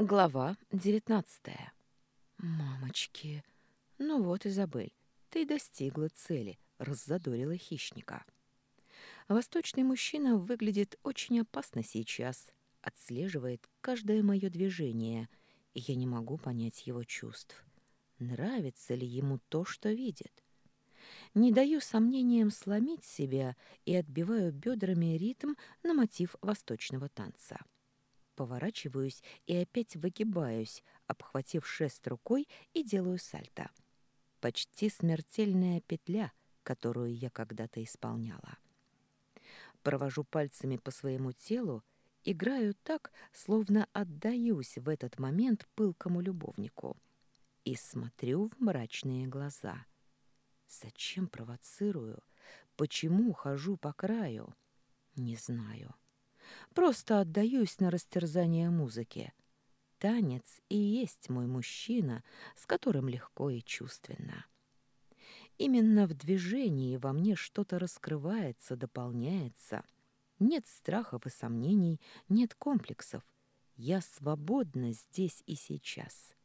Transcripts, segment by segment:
Глава девятнадцатая. Мамочки, ну вот, Изабель, ты достигла цели, раззадорила хищника. Восточный мужчина выглядит очень опасно сейчас, отслеживает каждое мое движение, и я не могу понять его чувств. Нравится ли ему то, что видит? Не даю сомнениям сломить себя и отбиваю бедрами ритм на мотив восточного танца поворачиваюсь и опять выгибаюсь, обхватив шест рукой и делаю сальто. Почти смертельная петля, которую я когда-то исполняла. Провожу пальцами по своему телу, играю так, словно отдаюсь в этот момент пылкому любовнику и смотрю в мрачные глаза. Зачем провоцирую? Почему хожу по краю? Не знаю. Просто отдаюсь на растерзание музыки. Танец и есть мой мужчина, с которым легко и чувственно. Именно в движении во мне что-то раскрывается, дополняется. Нет страхов и сомнений, нет комплексов. Я свободна здесь и сейчас.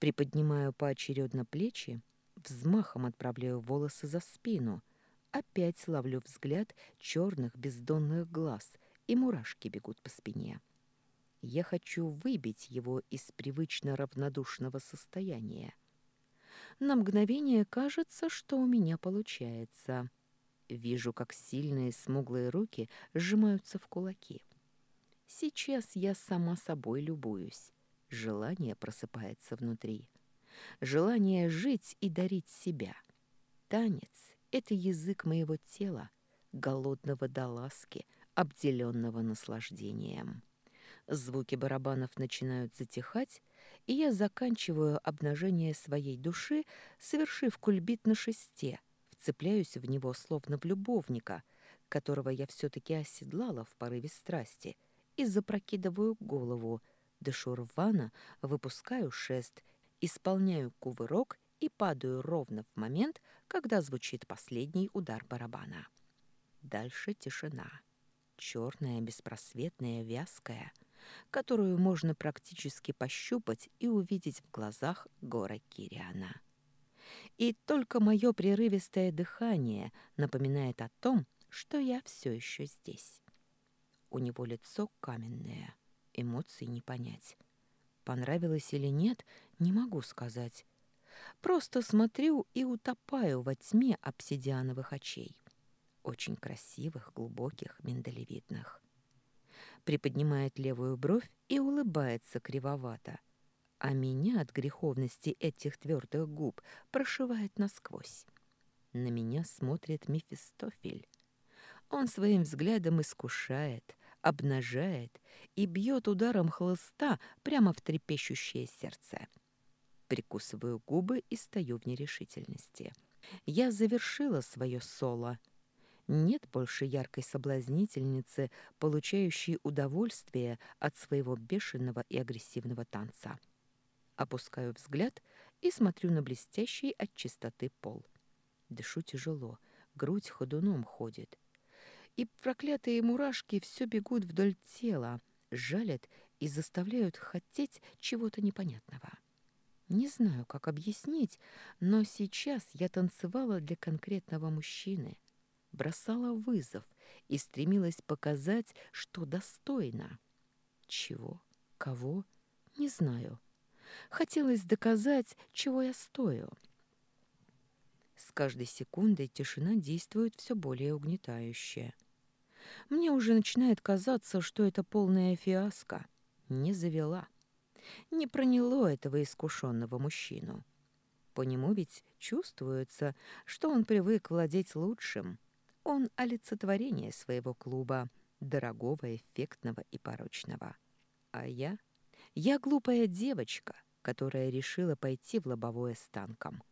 Приподнимаю поочередно плечи, взмахом отправляю волосы за спину, опять ловлю взгляд черных бездонных глаз — и мурашки бегут по спине. Я хочу выбить его из привычно равнодушного состояния. На мгновение кажется, что у меня получается. Вижу, как сильные смуглые руки сжимаются в кулаки. Сейчас я сама собой любуюсь. Желание просыпается внутри. Желание жить и дарить себя. Танец — это язык моего тела, голодного до ласки — обделенного наслаждением. Звуки барабанов начинают затихать, и я заканчиваю обнажение своей души, совершив кульбит на шесте, вцепляюсь в него словно в любовника, которого я все-таки оседлала в порыве страсти, и запрокидываю голову, дышу рвано, выпускаю шест, исполняю кувырок и падаю ровно в момент, когда звучит последний удар барабана. Дальше тишина черная, беспросветная, вязкая, которую можно практически пощупать и увидеть в глазах гора Кириана. И только мое прерывистое дыхание напоминает о том, что я все еще здесь. У него лицо каменное, эмоций не понять. Понравилось или нет, не могу сказать. Просто смотрю и утопаю во тьме обсидиановых очей очень красивых, глубоких, миндалевидных. Приподнимает левую бровь и улыбается кривовато, а меня от греховности этих твердых губ прошивает насквозь. На меня смотрит Мефистофель. Он своим взглядом искушает, обнажает и бьет ударом хлыста прямо в трепещущее сердце. Прикусываю губы и стою в нерешительности. Я завершила свое соло — нет больше яркой соблазнительницы, получающей удовольствие от своего бешеного и агрессивного танца. Опускаю взгляд и смотрю на блестящий от чистоты пол. Дышу тяжело, грудь ходуном ходит. И проклятые мурашки все бегут вдоль тела, жалят и заставляют хотеть чего-то непонятного. Не знаю, как объяснить, но сейчас я танцевала для конкретного мужчины — бросала вызов и стремилась показать, что достойна. Чего? Кого? Не знаю. Хотелось доказать, чего я стою. С каждой секундой тишина действует все более угнетающе. Мне уже начинает казаться, что это полная фиаско. Не завела. Не проняло этого искушенного мужчину. По нему ведь чувствуется, что он привык владеть лучшим — он олицетворение своего клуба, дорогого, эффектного и порочного. А я? Я глупая девочка, которая решила пойти в лобовое с танком.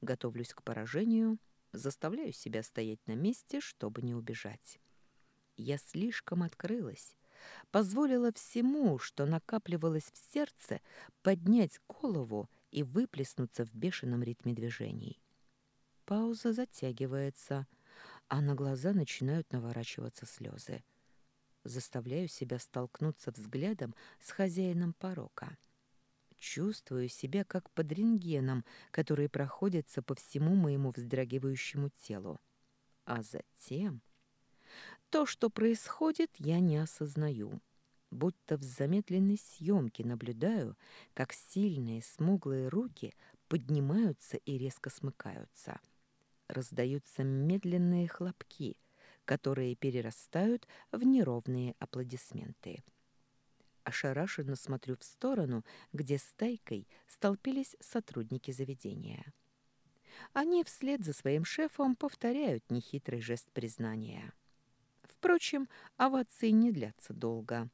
Готовлюсь к поражению, заставляю себя стоять на месте, чтобы не убежать. Я слишком открылась, позволила всему, что накапливалось в сердце, поднять голову и выплеснуться в бешеном ритме движений. Пауза затягивается — а на глаза начинают наворачиваться слезы. Заставляю себя столкнуться взглядом с хозяином порока. Чувствую себя как под рентгеном, который проходится по всему моему вздрагивающему телу. А затем... То, что происходит, я не осознаю. Будто в замедленной съемке наблюдаю, как сильные смуглые руки поднимаются и резко смыкаются. Раздаются медленные хлопки, которые перерастают в неровные аплодисменты. Ошарашенно смотрю в сторону, где стайкой столпились сотрудники заведения. Они вслед за своим шефом повторяют нехитрый жест признания. Впрочем, овации не длятся долго.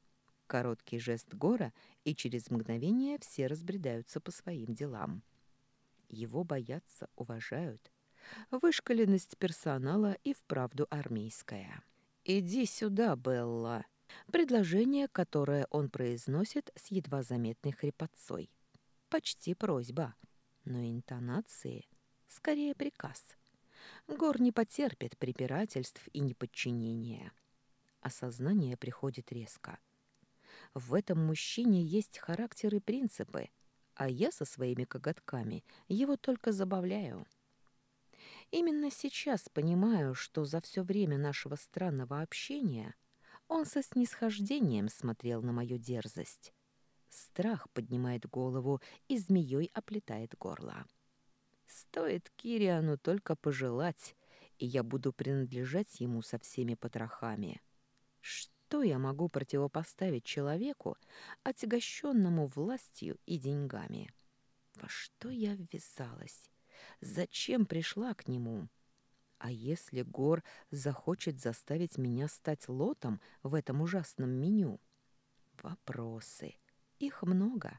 Короткий жест Гора, и через мгновение все разбредаются по своим делам. Его боятся, уважают. Вышкаленность персонала и вправду армейская. «Иди сюда, Белла!» Предложение, которое он произносит с едва заметной хрипотцой. Почти просьба, но интонации скорее приказ. Гор не потерпит препирательств и неподчинения. Осознание приходит резко. В этом мужчине есть характер и принципы, а я со своими коготками его только забавляю. Именно сейчас понимаю, что за все время нашего странного общения он со снисхождением смотрел на мою дерзость. Страх поднимает голову и змеей оплетает горло. Стоит Кириану только пожелать, и я буду принадлежать ему со всеми потрохами. Что я могу противопоставить человеку, отягощенному властью и деньгами? Во что я ввязалась? Зачем пришла к нему? А если Гор захочет заставить меня стать лотом в этом ужасном меню? Вопросы. Их много.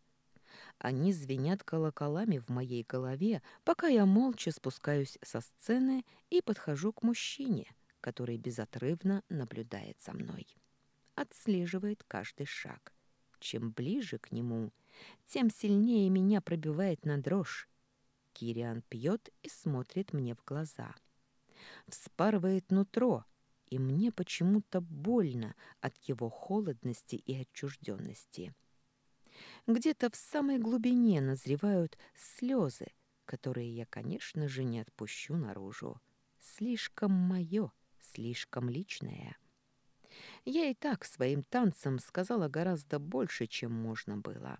Они звенят колоколами в моей голове, пока я молча спускаюсь со сцены и подхожу к мужчине, который безотрывно наблюдает за мной. Отслеживает каждый шаг. Чем ближе к нему, тем сильнее меня пробивает на дрожь. Кириан пьет и смотрит мне в глаза. Вспарывает нутро, и мне почему-то больно от его холодности и отчужденности. Где-то в самой глубине назревают слезы, которые я, конечно же, не отпущу наружу. Слишком мое, слишком личное. Я и так своим танцем сказала гораздо больше, чем можно было.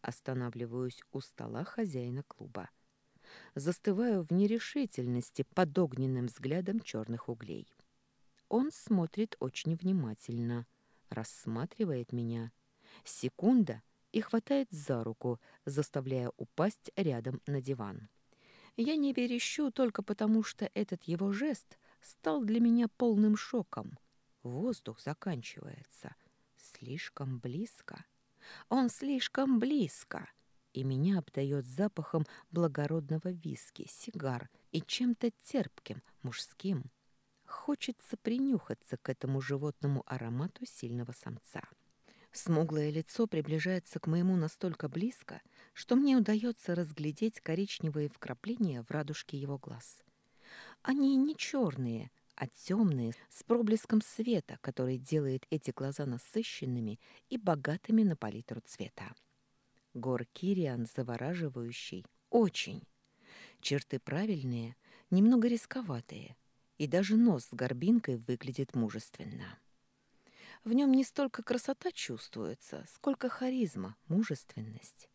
Останавливаюсь у стола хозяина клуба. Застываю в нерешительности под огненным взглядом черных углей. Он смотрит очень внимательно, рассматривает меня. Секунда — и хватает за руку, заставляя упасть рядом на диван. Я не верещу только потому, что этот его жест стал для меня полным шоком. Воздух заканчивается. Слишком близко. Он слишком близко. И меня обдает запахом благородного виски, сигар и чем-то терпким, мужским. Хочется принюхаться к этому животному аромату сильного самца. Смуглое лицо приближается к моему настолько близко, что мне удается разглядеть коричневые вкрапления в радужке его глаз. Они не черные, а темные, с проблеском света, который делает эти глаза насыщенными и богатыми на палитру цвета. Гор Кириан завораживающий, очень. Черты правильные, немного рисковатые, и даже нос с горбинкой выглядит мужественно. В нем не столько красота чувствуется, сколько харизма, мужественность.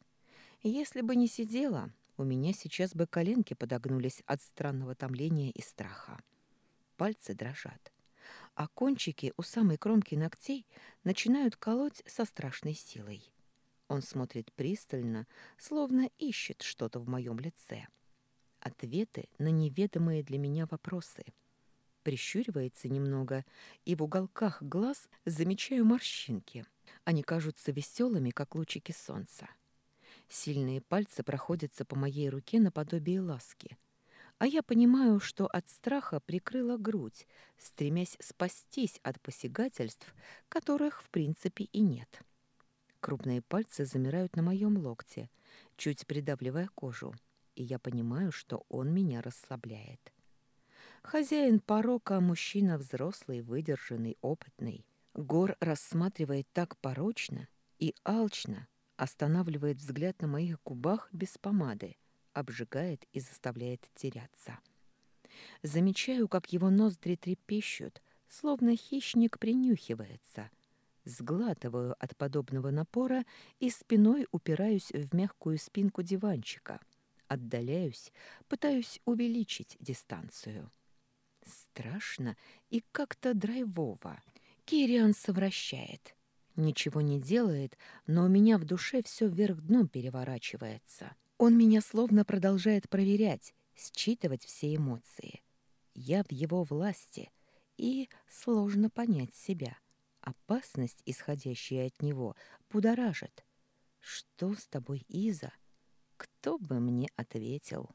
Если бы не сидела, у меня сейчас бы коленки подогнулись от странного томления и страха. Пальцы дрожат, а кончики у самой кромки ногтей начинают колоть со страшной силой. Он смотрит пристально, словно ищет что-то в моем лице. Ответы на неведомые для меня вопросы — прищуривается немного, и в уголках глаз замечаю морщинки. Они кажутся веселыми, как лучики солнца. Сильные пальцы проходятся по моей руке наподобие ласки. А я понимаю, что от страха прикрыла грудь, стремясь спастись от посягательств, которых в принципе и нет. Крупные пальцы замирают на моем локте, чуть придавливая кожу, и я понимаю, что он меня расслабляет. Хозяин порока – мужчина взрослый, выдержанный, опытный. Гор рассматривает так порочно и алчно, останавливает взгляд на моих губах без помады, обжигает и заставляет теряться. Замечаю, как его ноздри трепещут, словно хищник принюхивается. Сглатываю от подобного напора и спиной упираюсь в мягкую спинку диванчика. Отдаляюсь, пытаюсь увеличить дистанцию. Страшно и как-то драйвово. Кириан совращает. Ничего не делает, но у меня в душе все вверх дном переворачивается. Он меня словно продолжает проверять, считывать все эмоции. Я в его власти, и сложно понять себя. Опасность, исходящая от него, будоражит. «Что с тобой, Иза?» Кто бы мне ответил?»